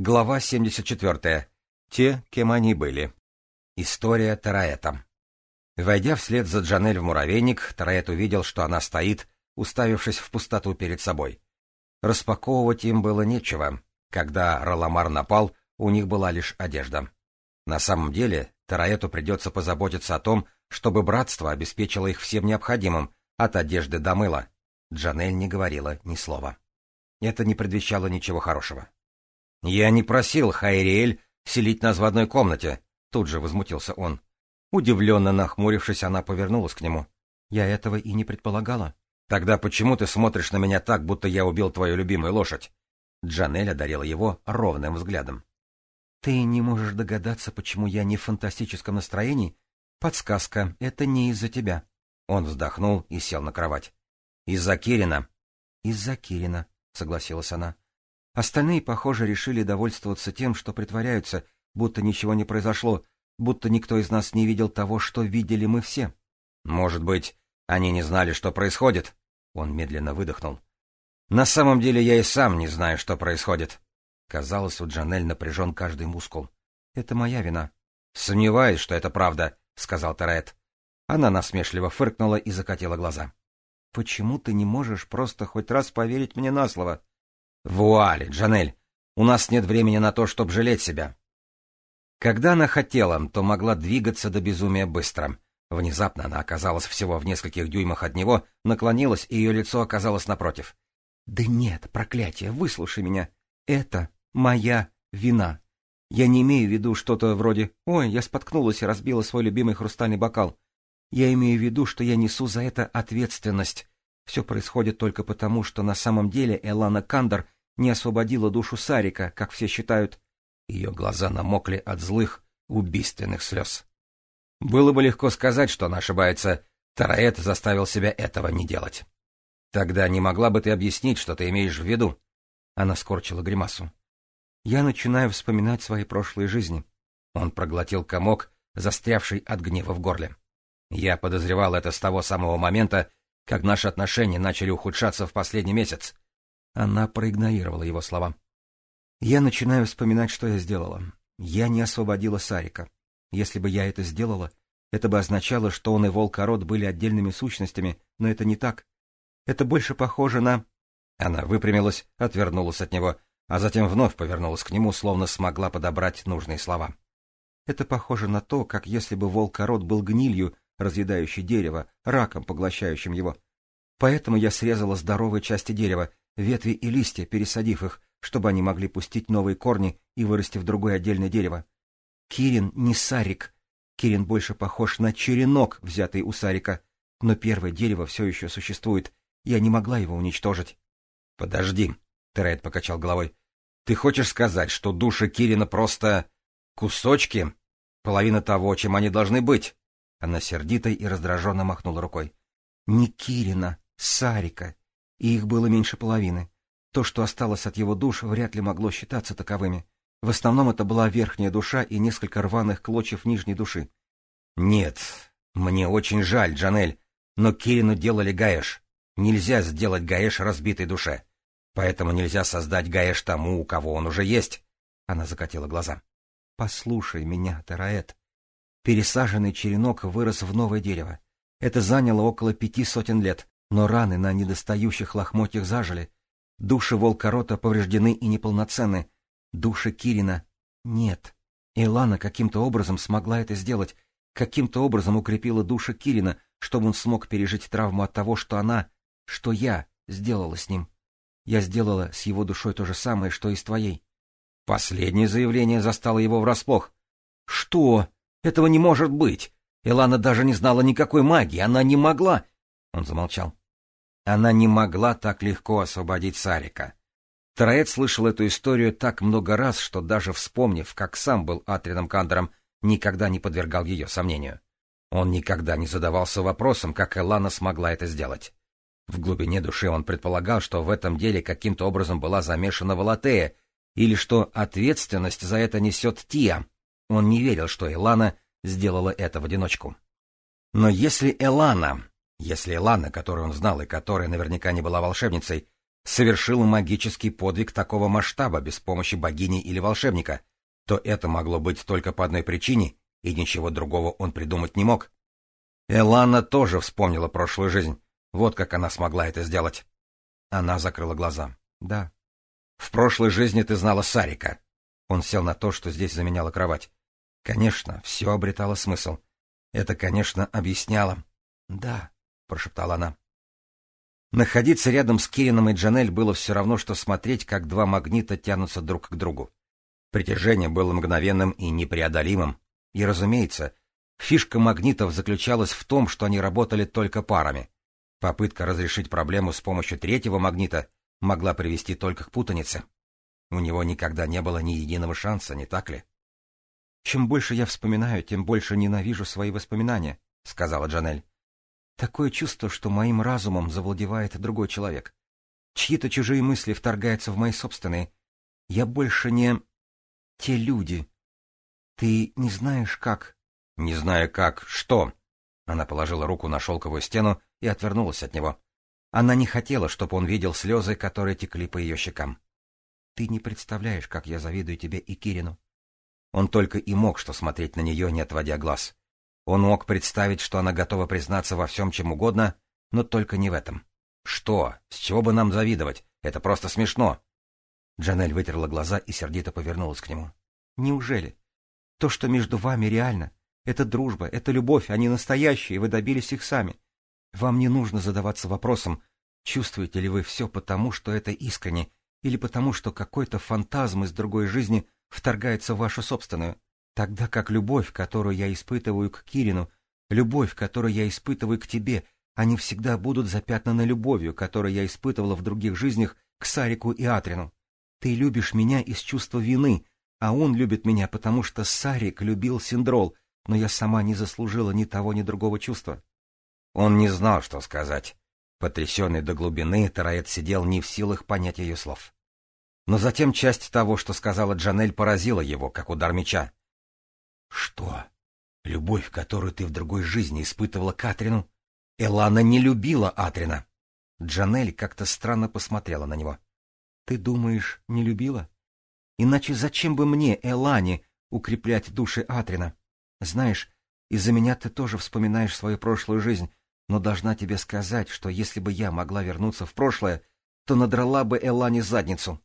Глава 74. Те, кем они были. История Тараэта. Войдя вслед за Джанель в муравейник, Тараэт увидел, что она стоит, уставившись в пустоту перед собой. Распаковывать им было нечего. Когда Раламар напал, у них была лишь одежда. На самом деле, Тараэту придется позаботиться о том, чтобы братство обеспечило их всем необходимым, от одежды до мыла. Джанель не говорила ни слова. Это не предвещало ничего хорошего. «Я не просил Хайриэль селить нас в одной комнате», — тут же возмутился он. Удивленно нахмурившись, она повернулась к нему. «Я этого и не предполагала». «Тогда почему ты смотришь на меня так, будто я убил твою любимую лошадь?» Джанель одарила его ровным взглядом. «Ты не можешь догадаться, почему я не в фантастическом настроении? Подсказка, это не из-за тебя». Он вздохнул и сел на кровать. «Из-за Кирина». «Из-за Кирина», — согласилась она. Остальные, похоже, решили довольствоваться тем, что притворяются, будто ничего не произошло, будто никто из нас не видел того, что видели мы все. «Может быть, они не знали, что происходит?» Он медленно выдохнул. «На самом деле я и сам не знаю, что происходит». Казалось, у Джанель напряжен каждый мускул. «Это моя вина». «Сомневаюсь, что это правда», — сказал Терет. Она насмешливо фыркнула и закатила глаза. «Почему ты не можешь просто хоть раз поверить мне на слово?» Вуали, Джанель, у нас нет времени на то, чтобы жалеть себя. Когда она хотела, то могла двигаться до безумия быстро. Внезапно она оказалась всего в нескольких дюймах от него, наклонилась, и ее лицо оказалось напротив. «Да нет, проклятие, выслушай меня. Это моя вина. Я не имею в виду что-то вроде «Ой, я споткнулась и разбила свой любимый хрустальный бокал». Я имею в виду, что я несу за это ответственность. Все происходит только потому, что на самом деле Элана Кандер — не освободила душу Сарика, как все считают. Ее глаза намокли от злых, убийственных слез. Было бы легко сказать, что она ошибается. Тараэт заставил себя этого не делать. Тогда не могла бы ты объяснить, что ты имеешь в виду? Она скорчила гримасу. Я начинаю вспоминать свои прошлые жизни. Он проглотил комок, застрявший от гнева в горле. Я подозревал это с того самого момента, как наши отношения начали ухудшаться в последний месяц. Она проигнорировала его слова. «Я начинаю вспоминать, что я сделала. Я не освободила Сарика. Если бы я это сделала, это бы означало, что он и Волкород были отдельными сущностями, но это не так. Это больше похоже на...» Она выпрямилась, отвернулась от него, а затем вновь повернулась к нему, словно смогла подобрать нужные слова. «Это похоже на то, как если бы Волкород был гнилью, разъедающей дерево, раком, поглощающим его. Поэтому я срезала здоровые части дерева, ветви и листья, пересадив их, чтобы они могли пустить новые корни и вырасти в другое отдельное дерево. Кирин не сарик. Кирин больше похож на черенок, взятый у сарика. Но первое дерево все еще существует. Я не могла его уничтожить. — Подожди, — Терет покачал головой. — Ты хочешь сказать, что души Кирина просто... кусочки? Половина того, чем они должны быть? Она сердито и раздраженно махнула рукой. — Не Кирина, Сарика и их было меньше половины. То, что осталось от его душ, вряд ли могло считаться таковыми. В основном это была верхняя душа и несколько рваных клочев нижней души. «Нет, мне очень жаль, Джанель, но Кирину делали Гаэш. Нельзя сделать Гаэш разбитой душе. Поэтому нельзя создать Гаэш тому, у кого он уже есть». Она закатила глаза. «Послушай меня, Тараэт». Пересаженный черенок вырос в новое дерево. Это заняло около пяти сотен лет но раны на недостающих лохмотьях зажили. Души Волкорота повреждены и неполноценны. Души Кирина нет. Илана каким-то образом смогла это сделать, каким-то образом укрепила души Кирина, чтобы он смог пережить травму от того, что она, что я сделала с ним. Я сделала с его душой то же самое, что и с твоей. Последнее заявление застало его врасплох. Что? Этого не может быть! Элана даже не знала никакой магии, она не могла. Он замолчал. Она не могла так легко освободить Сарика. Троэт слышал эту историю так много раз, что даже вспомнив, как сам был Атрином Кандером, никогда не подвергал ее сомнению. Он никогда не задавался вопросом, как Элана смогла это сделать. В глубине души он предполагал, что в этом деле каким-то образом была замешана Валатея, или что ответственность за это несет Тия. Он не верил, что Элана сделала это в одиночку. Но если Элана если Лана, которую он знал и которая наверняка не была волшебницей, совершила магический подвиг такого масштаба без помощи богини или волшебника, то это могло быть только по одной причине, и ничего другого он придумать не мог. Элана тоже вспомнила прошлую жизнь. Вот как она смогла это сделать. Она закрыла глаза. Да. В прошлой жизни ты знала Сарика. Он сел на то, что здесь заменяла кровать. Конечно, все обретало смысл. Это, конечно, объясняло. Да. — прошептала она. Находиться рядом с Кирином и Джанель было все равно, что смотреть, как два магнита тянутся друг к другу. Притяжение было мгновенным и непреодолимым. И, разумеется, фишка магнитов заключалась в том, что они работали только парами. Попытка разрешить проблему с помощью третьего магнита могла привести только к путанице. У него никогда не было ни единого шанса, не так ли? «Чем больше я вспоминаю, тем больше ненавижу свои воспоминания», — сказала Джанель. Такое чувство, что моим разумом завладевает другой человек. Чьи-то чужие мысли вторгаются в мои собственные. Я больше не... те люди. Ты не знаешь как... — Не знаю как... что? Она положила руку на шелковую стену и отвернулась от него. Она не хотела, чтобы он видел слезы, которые текли по ее щекам. — Ты не представляешь, как я завидую тебе и Кирину. Он только и мог что смотреть на нее, не отводя глаз. Он мог представить, что она готова признаться во всем, чем угодно, но только не в этом. «Что? С чего бы нам завидовать? Это просто смешно!» Джанель вытерла глаза и сердито повернулась к нему. «Неужели? То, что между вами реально, это дружба, это любовь, они настоящие, и вы добились их сами. Вам не нужно задаваться вопросом, чувствуете ли вы все потому, что это искренне, или потому, что какой-то фантазм из другой жизни вторгается в вашу собственную тогда как любовь, которую я испытываю к Кирину, любовь, которую я испытываю к тебе, они всегда будут запятнаны любовью, которую я испытывала в других жизнях к Сарику и Атрину. Ты любишь меня из чувства вины, а он любит меня, потому что Сарик любил Синдрол, но я сама не заслужила ни того, ни другого чувства. Он не знал, что сказать. Потрясенный до глубины, Тараэт сидел не в силах понять ее слов. Но затем часть того, что сказала Джанель, поразила его, как удар меча. Что? Любовь, которую ты в другой жизни испытывала Катрину, Элана не любила Атрина. Джанель как-то странно посмотрела на него. Ты думаешь, не любила? Иначе зачем бы мне, Элане, укреплять души Атрина? Знаешь, из-за меня ты тоже вспоминаешь свою прошлую жизнь, но должна тебе сказать, что если бы я могла вернуться в прошлое, то надрала бы Элане задницу.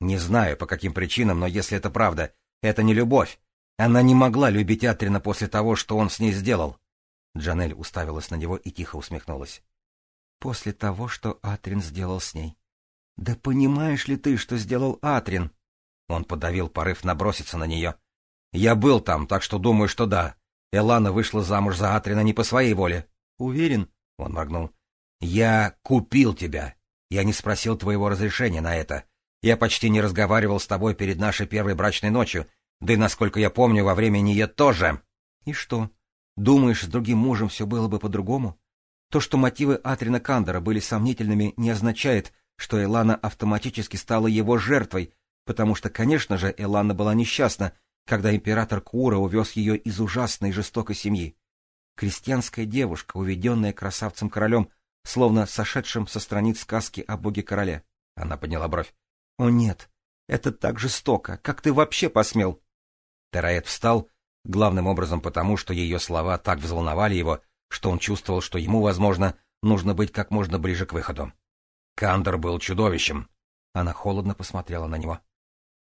Не знаю, по каким причинам, но если это правда, это не любовь, она не могла любить Атрина после того, что он с ней сделал. Джанель уставилась на него и тихо усмехнулась. После того, что Атрин сделал с ней. Да понимаешь ли ты, что сделал Атрин? Он подавил порыв наброситься на нее. Я был там, так что думаю, что да. Элана вышла замуж за Атрина не по своей воле. Уверен? Он моргнул. Я купил тебя. Я не спросил твоего разрешения на это. Я почти не разговаривал с тобой перед нашей первой брачной ночью, да и, насколько я помню, во время нее тоже. И что? Думаешь, с другим мужем все было бы по-другому? То, что мотивы Атрина Кандера были сомнительными, не означает, что Элана автоматически стала его жертвой, потому что, конечно же, Элана была несчастна, когда император Кура увез ее из ужасной жестокой семьи. Крестьянская девушка, уведенная красавцем-королем, словно сошедшим со страниц сказки о боге-короле. Она подняла бровь. — О нет, это так жестоко, как ты вообще посмел? Терает встал, главным образом потому, что ее слова так взволновали его, что он чувствовал, что ему, возможно, нужно быть как можно ближе к выходу. Кандор был чудовищем. Она холодно посмотрела на него.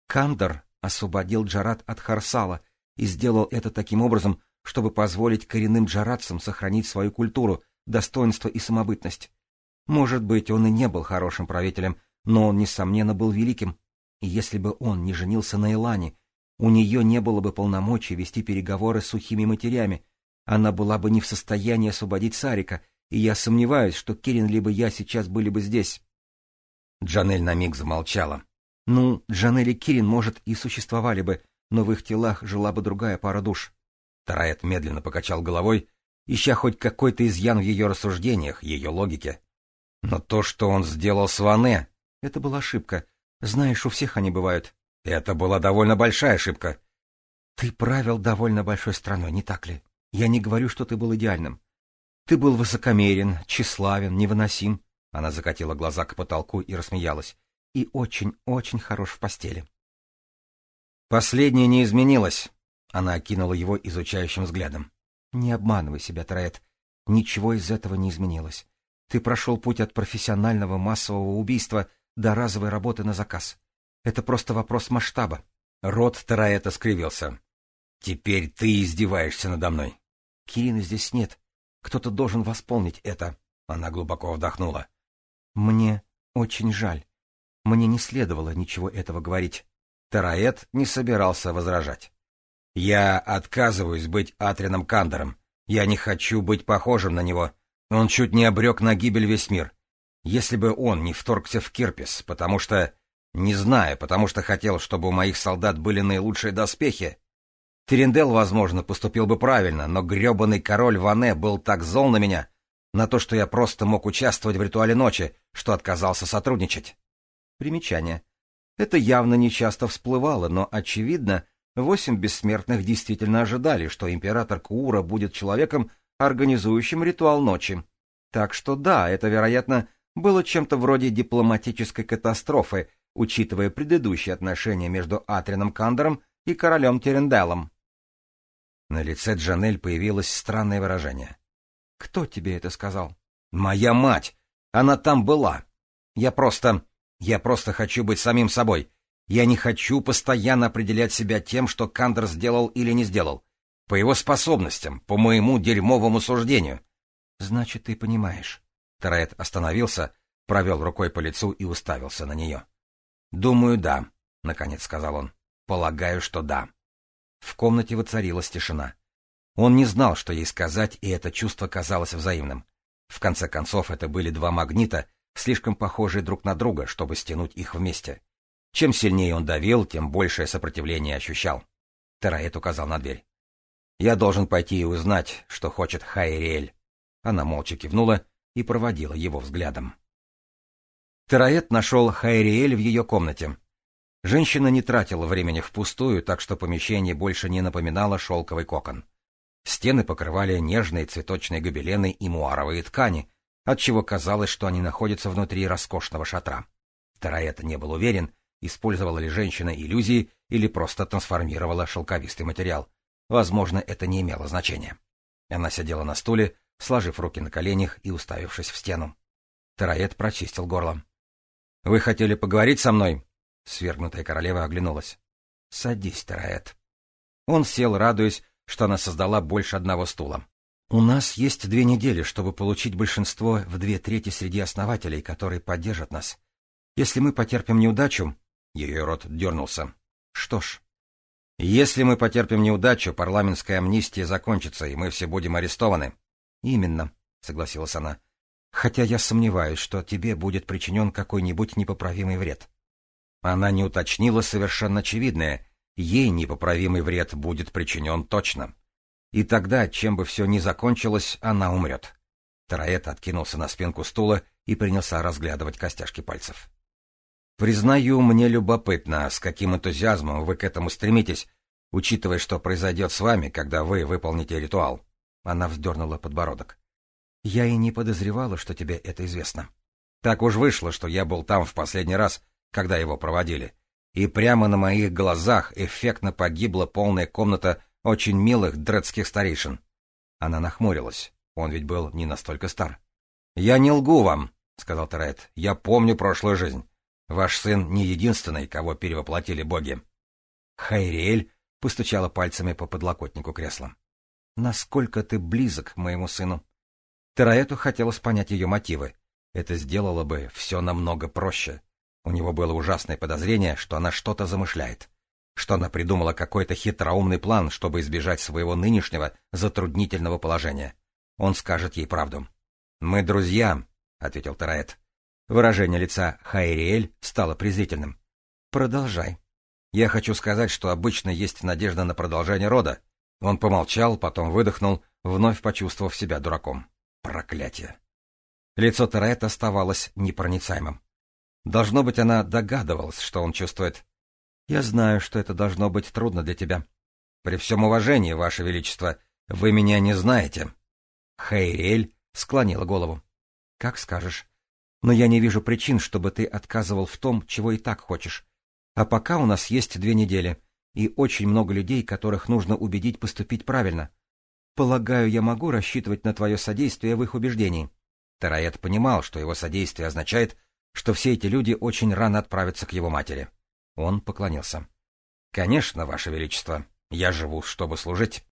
Кандор освободил Джарат от Харсала и сделал это таким образом, чтобы позволить коренным джаратцам сохранить свою культуру, достоинство и самобытность. Может быть, он и не был хорошим правителем, но он, несомненно, был великим. И если бы он не женился на Илане, у нее не было бы полномочий вести переговоры с сухими матерями, она была бы не в состоянии освободить Сарика, и я сомневаюсь, что Кирин либо я сейчас были бы здесь. Джанель на миг замолчала. Ну, Джанель и Кирин, может, и существовали бы, но в их телах жила бы другая пара душ. Тараэт медленно покачал головой, ища хоть какой-то изъян в ее рассуждениях, ее логике. Но то, что он сделал с Ване, это была ошибка. Знаешь, у всех они бывают. Это была довольно большая ошибка. Ты правил довольно большой страной, не так ли? Я не говорю, что ты был идеальным. Ты был высокомерен, тщеславен, невыносим. Она закатила глаза к потолку и рассмеялась. И очень-очень хорош в постели. Последнее не изменилось. Она окинула его изучающим взглядом. Не обманывай себя, Троэт. Ничего из этого не изменилось. Ты прошел путь от профессионального массового убийства до разовой работы на заказ. Это просто вопрос масштаба. Рот Тараэта скривился. «Теперь ты издеваешься надо мной». «Кирины здесь нет. Кто-то должен восполнить это». Она глубоко вдохнула. «Мне очень жаль. Мне не следовало ничего этого говорить». Тараэт не собирался возражать. «Я отказываюсь быть Атрином Кандером. Я не хочу быть похожим на него. Он чуть не обрек на гибель весь мир. Если бы он не вторгся в Кирпис, потому что не знаю, потому что хотел, чтобы у моих солдат были наилучшие доспехи. Терендел, возможно, поступил бы правильно, но гребаный король Ване был так зол на меня, на то, что я просто мог участвовать в ритуале ночи, что отказался сотрудничать. Примечание. Это явно не часто всплывало, но, очевидно, восемь бессмертных действительно ожидали, что император Куура будет человеком, организующим ритуал ночи. Так что да, это, вероятно, было чем-то вроде дипломатической катастрофы — учитывая предыдущие отношения между Атрином Кандором и королем Терендалом. На лице Джанель появилось странное выражение. «Кто тебе это сказал?» «Моя мать! Она там была! Я просто... Я просто хочу быть самим собой. Я не хочу постоянно определять себя тем, что Кандер сделал или не сделал. По его способностям, по моему дерьмовому суждению». «Значит, ты понимаешь». Тарет остановился, провел рукой по лицу и уставился на нее. «Думаю, да», — наконец сказал он. «Полагаю, что да». В комнате воцарилась тишина. Он не знал, что ей сказать, и это чувство казалось взаимным. В конце концов, это были два магнита, слишком похожие друг на друга, чтобы стянуть их вместе. Чем сильнее он давил, тем большее сопротивление ощущал. Тараэт указал на дверь. «Я должен пойти и узнать, что хочет Хайриэль». Она молча кивнула и проводила его взглядом. Тероэт нашел Хайриэль в ее комнате. Женщина не тратила времени впустую, так что помещение больше не напоминало шелковый кокон. Стены покрывали нежные цветочные гобелены и муаровые ткани, отчего казалось, что они находятся внутри роскошного шатра. Тероэт не был уверен, использовала ли женщина иллюзии или просто трансформировала шелковистый материал. Возможно, это не имело значения. Она сидела на стуле, сложив руки на коленях и уставившись в стену. Тероэт прочистил горло. Вы хотели поговорить со мной? Свергнутая королева оглянулась. Садись, Тараэт. Он сел, радуясь, что она создала больше одного стула. У нас есть две недели, чтобы получить большинство в две трети среди основателей, которые поддержат нас. Если мы потерпим неудачу... Ее рот дернулся. Что ж, если мы потерпим неудачу, парламентская амнистия закончится, и мы все будем арестованы. Именно, согласилась она хотя я сомневаюсь, что тебе будет причинен какой-нибудь непоправимый вред. Она не уточнила совершенно очевидное, ей непоправимый вред будет причинен точно. И тогда, чем бы все ни закончилось, она умрет. Тараэт откинулся на спинку стула и принялся разглядывать костяшки пальцев. «Признаю, мне любопытно, с каким энтузиазмом вы к этому стремитесь, учитывая, что произойдет с вами, когда вы выполните ритуал». Она вздернула подбородок. Я и не подозревала, что тебе это известно. Так уж вышло, что я был там в последний раз, когда его проводили. И прямо на моих глазах эффектно погибла полная комната очень милых дредских старейшин. Она нахмурилась. Он ведь был не настолько стар. — Я не лгу вам, — сказал Терет. — Я помню прошлую жизнь. Ваш сын не единственный, кого перевоплотили боги. Хайриэль постучала пальцами по подлокотнику кресла. — Насколько ты близок к моему сыну? Тераэту хотелось понять ее мотивы. Это сделало бы все намного проще. У него было ужасное подозрение, что она что-то замышляет, что она придумала какой-то хитроумный план, чтобы избежать своего нынешнего затруднительного положения. Он скажет ей правду. «Мы друзья», — ответил Тераэт. Выражение лица Хайриэль стало презрительным. «Продолжай». «Я хочу сказать, что обычно есть надежда на продолжение рода». Он помолчал, потом выдохнул, вновь почувствовав себя дураком проклятие. Лицо Терет оставалось непроницаемым. Должно быть, она догадывалась, что он чувствует. «Я знаю, что это должно быть трудно для тебя. При всем уважении, Ваше Величество, вы меня не знаете». Хейриэль склонила голову. «Как скажешь. Но я не вижу причин, чтобы ты отказывал в том, чего и так хочешь. А пока у нас есть две недели, и очень много людей, которых нужно убедить поступить правильно. Полагаю, я могу рассчитывать на твое содействие в их убеждении. Тараэт понимал, что его содействие означает, что все эти люди очень рано отправятся к его матери. Он поклонился. — Конечно, Ваше Величество, я живу, чтобы служить.